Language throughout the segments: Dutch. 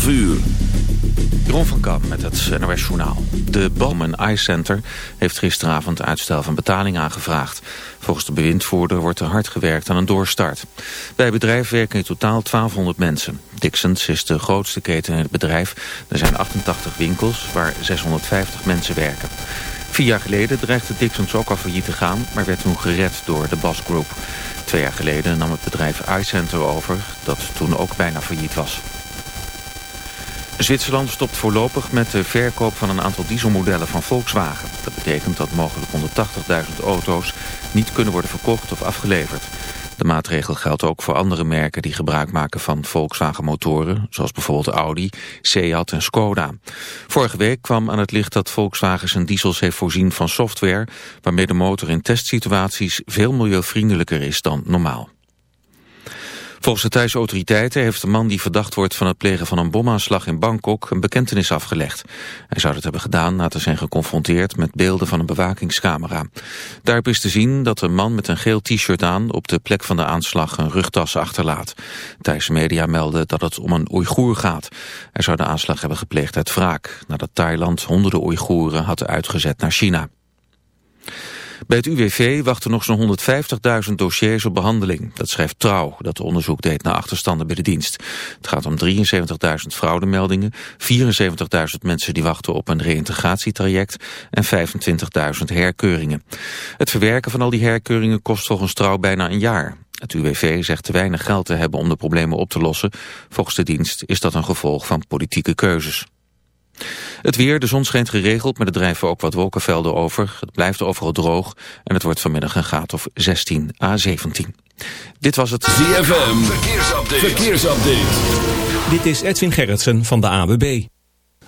12 uur. Jeroen van Kamp met het NOS Journaal. De Balmen Eye Center heeft gisteravond uitstel van betaling aangevraagd. Volgens de bewindvoerder wordt er hard gewerkt aan een doorstart. Bij het bedrijf werken in totaal 1200 mensen. Dixons is de grootste keten in het bedrijf. Er zijn 88 winkels waar 650 mensen werken. Vier jaar geleden dreigde Dixons ook al failliet te gaan... maar werd toen gered door de Bas Group. Twee jaar geleden nam het bedrijf iCenter over... dat toen ook bijna failliet was. Zwitserland stopt voorlopig met de verkoop van een aantal dieselmodellen van Volkswagen. Dat betekent dat mogelijk 180.000 auto's niet kunnen worden verkocht of afgeleverd. De maatregel geldt ook voor andere merken die gebruik maken van Volkswagen motoren, zoals bijvoorbeeld Audi, Seat en Skoda. Vorige week kwam aan het licht dat Volkswagen zijn diesels heeft voorzien van software, waarmee de motor in testsituaties veel milieuvriendelijker is dan normaal. Volgens de Thaise autoriteiten heeft de man die verdacht wordt van het plegen van een bomaanslag in Bangkok een bekentenis afgelegd. Hij zou dat hebben gedaan na te zijn geconfronteerd met beelden van een bewakingscamera. Daarop is te zien dat een man met een geel t-shirt aan op de plek van de aanslag een rugtas achterlaat. Thaise media melden dat het om een Oeigoer gaat. Hij zou de aanslag hebben gepleegd uit wraak, nadat Thailand honderden Oeigoeren had uitgezet naar China. Bij het UWV wachten nog zo'n 150.000 dossiers op behandeling. Dat schrijft Trouw, dat onderzoek deed naar achterstanden bij de dienst. Het gaat om 73.000 fraudemeldingen, 74.000 mensen die wachten op een reïntegratietraject en 25.000 herkeuringen. Het verwerken van al die herkeuringen kost volgens Trouw bijna een jaar. Het UWV zegt te weinig geld te hebben om de problemen op te lossen. Volgens de dienst is dat een gevolg van politieke keuzes. Het weer, de zon schijnt geregeld, maar er drijven ook wat wolkenvelden over. Het blijft overal droog en het wordt vanmiddag een graad of 16 à 17. Dit was het ZFM, verkeersupdate. verkeersupdate. Dit is Edwin Gerritsen van de AWB.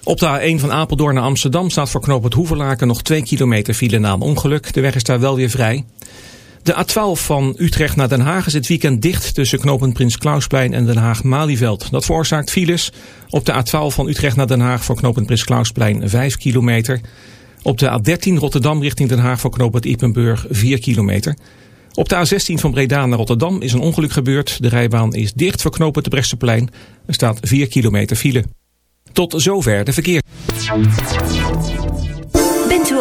Op de A1 van Apeldoorn naar Amsterdam staat voor knoop het Hoeverlaken nog 2 kilometer file na een ongeluk. De weg is daar wel weer vrij. De A12 van Utrecht naar Den Haag is het weekend dicht tussen knooppunt Prins Klausplein en Den Haag-Malieveld. Dat veroorzaakt files. Op de A12 van Utrecht naar Den Haag voor knooppunt Prins Klausplein 5 kilometer. Op de A13 Rotterdam richting Den Haag voor knooppunt Ippenburg 4 kilometer. Op de A16 van Breda naar Rotterdam is een ongeluk gebeurd. De rijbaan is dicht voor knooppunt de Bresseplein. Er staat 4 kilometer file. Tot zover de verkeer.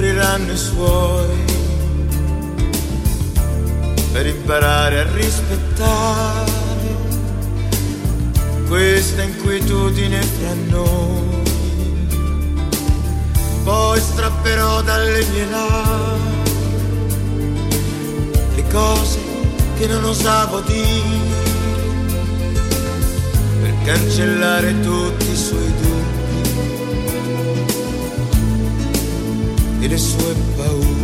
che apriranno i suoi per imparare a rispettare questa inquietudine fra noi. Poi strapperò dalle mie labbra le cose che non osavo dire per cancellare tutti i suoi it is slip away.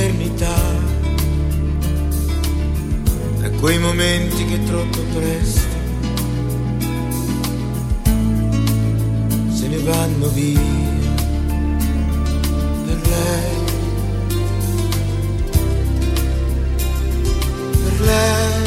Po' d'eternità tra quei momenti che troppo presto se ne vanno via per lei. However,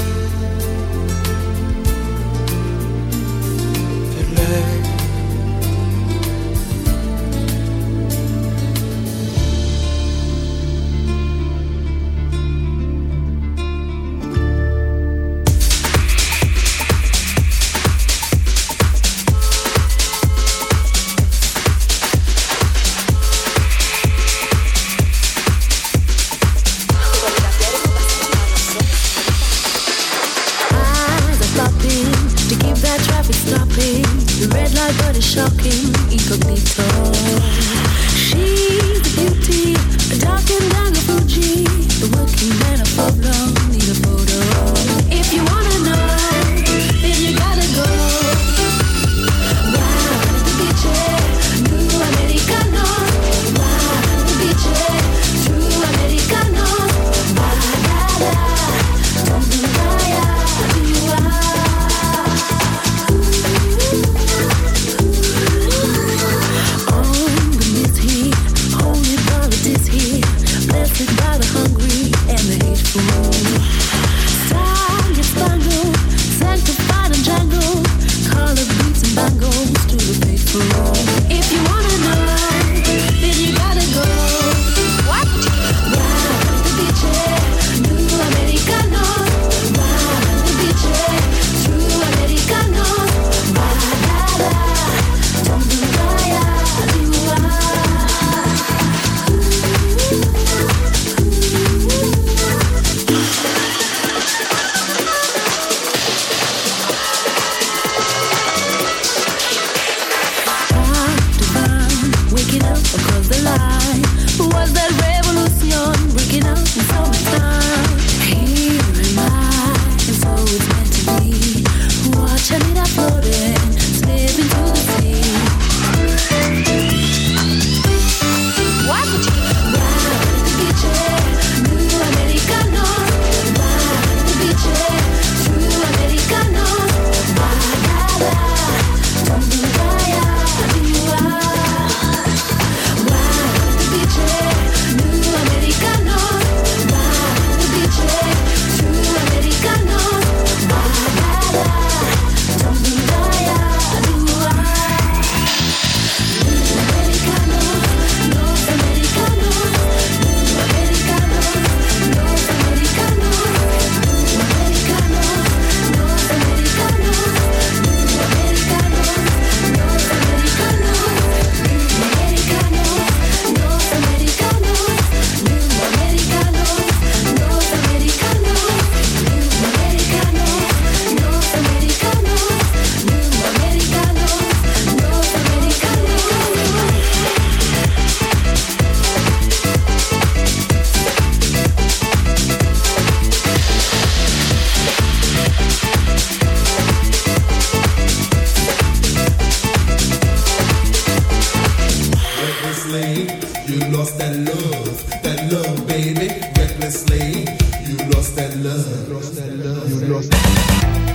baby, recklessly. You lost that love. You lost that love. You lost that love.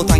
botan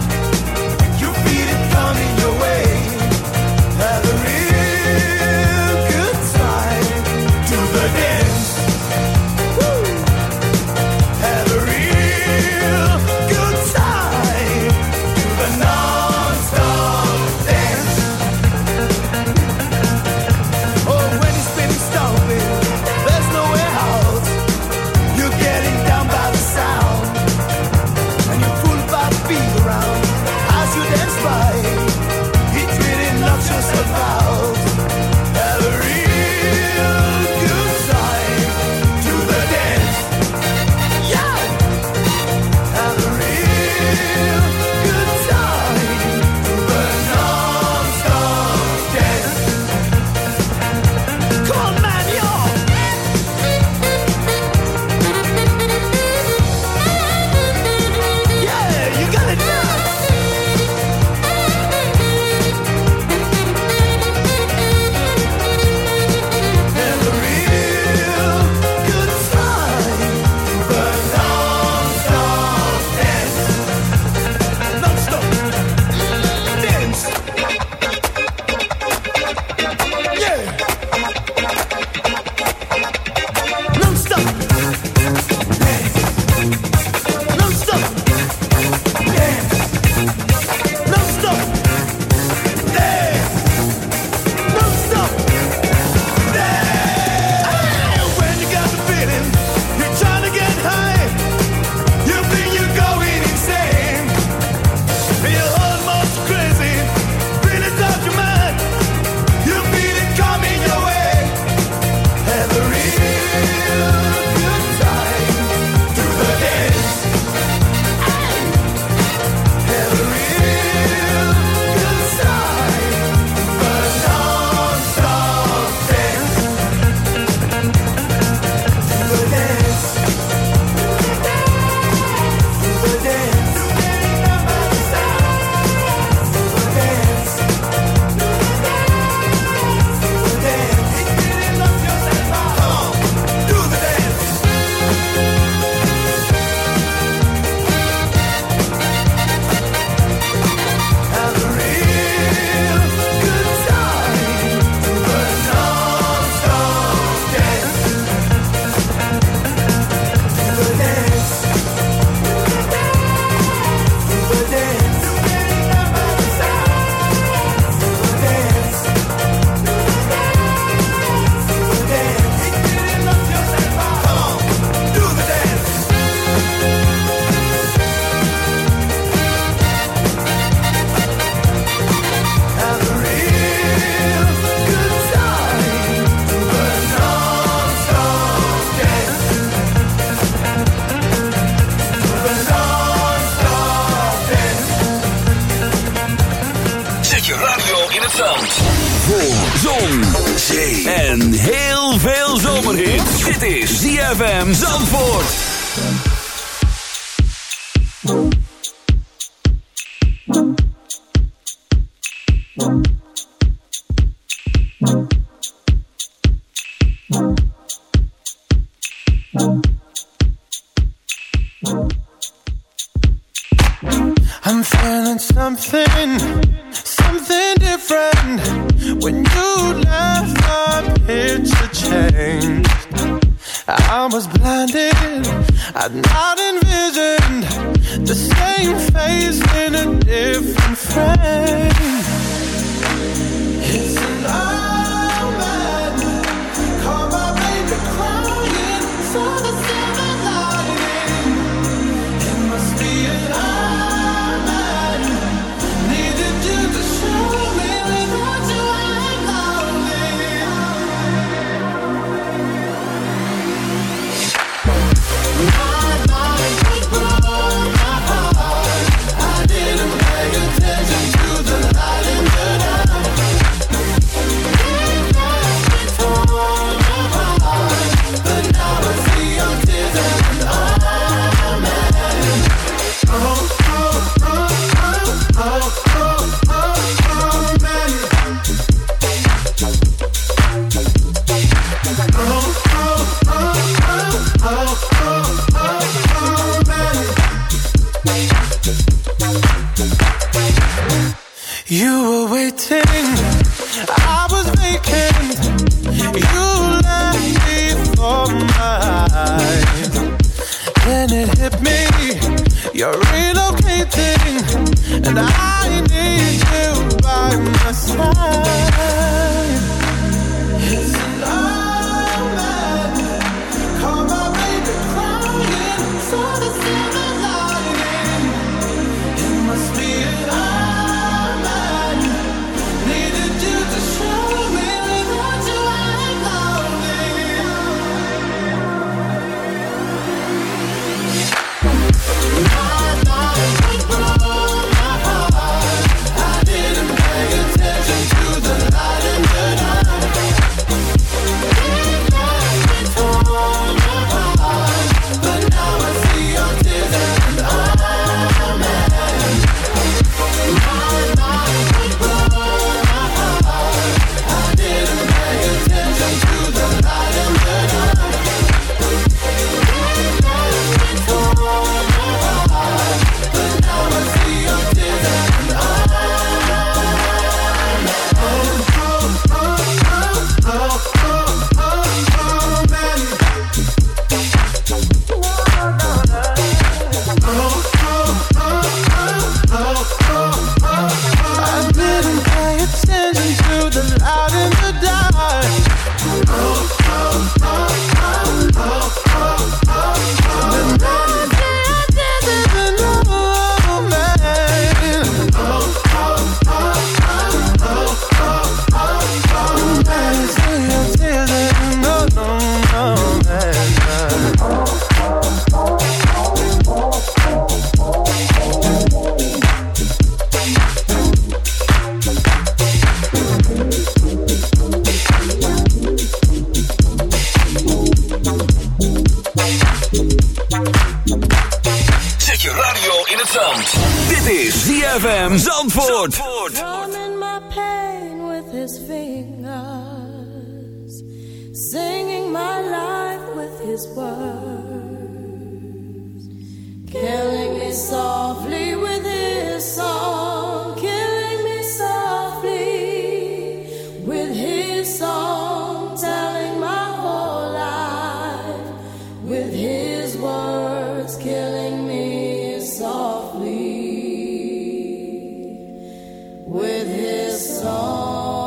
with his song.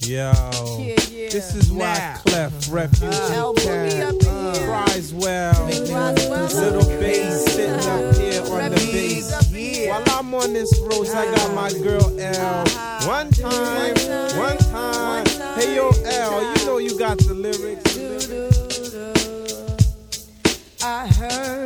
Yo, this is why nah. Clef Refugee uh, cries. Little bass sitting up here on the bass. While I'm on this road, I got my girl L. One time, one time. Hey yo, L, you know you got the lyrics. I heard.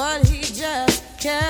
but he just can't.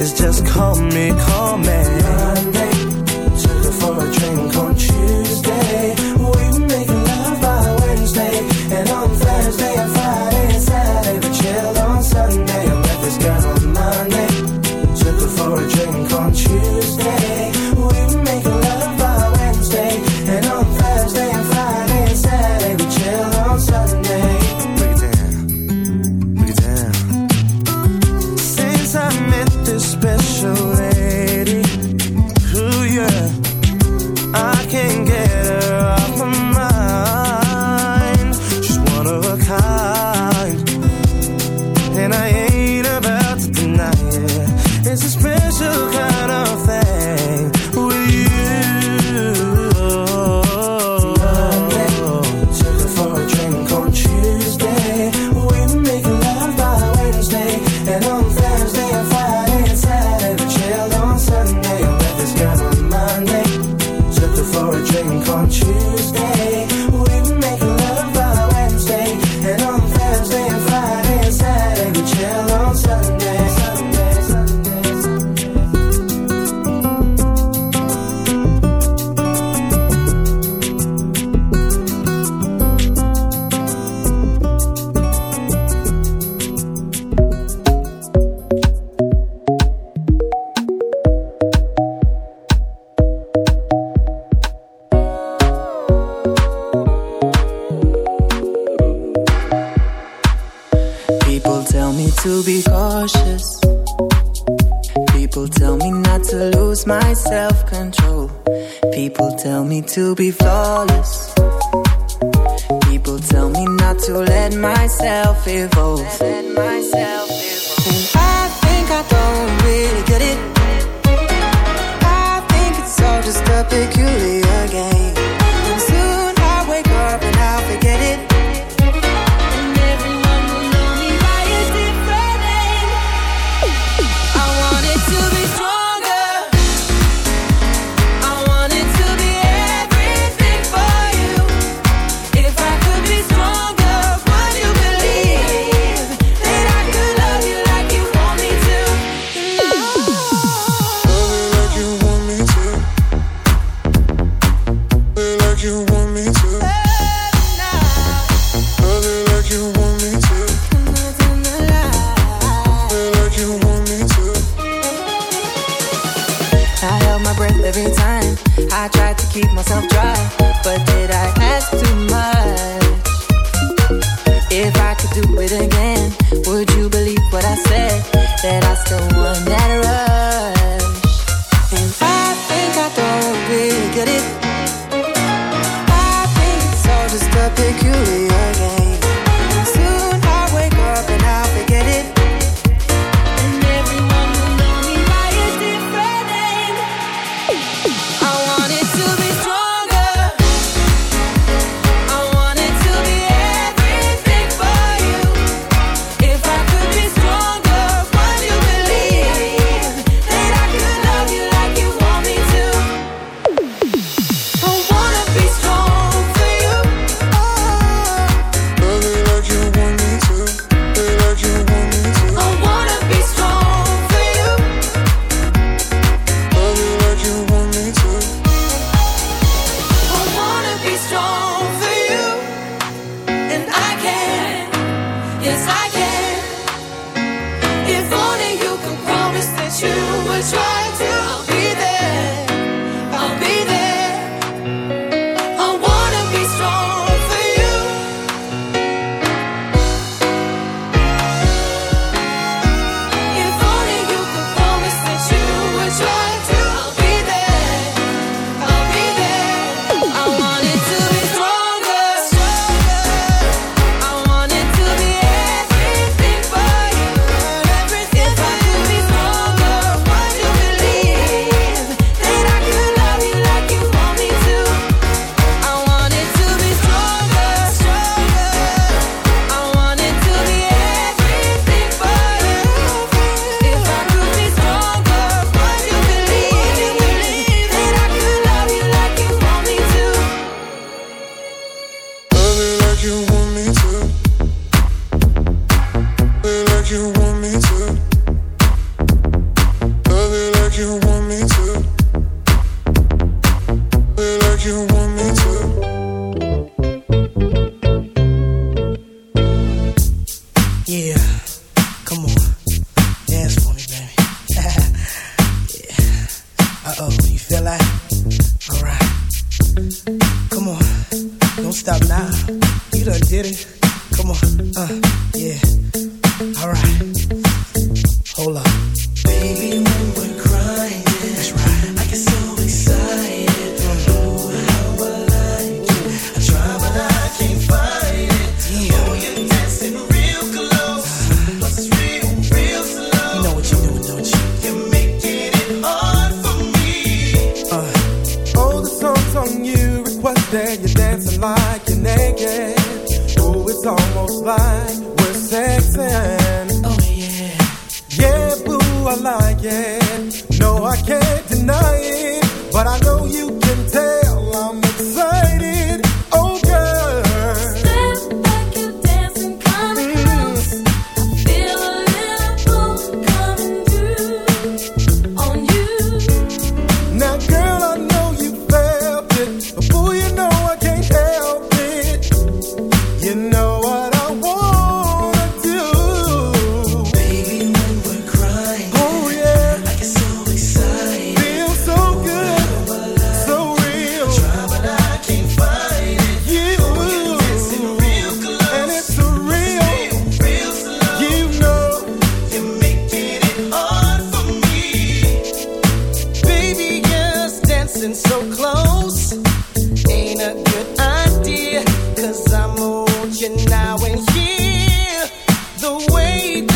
is just call me, call me. Monday, took her for a drink on myself evolve. Feel the way.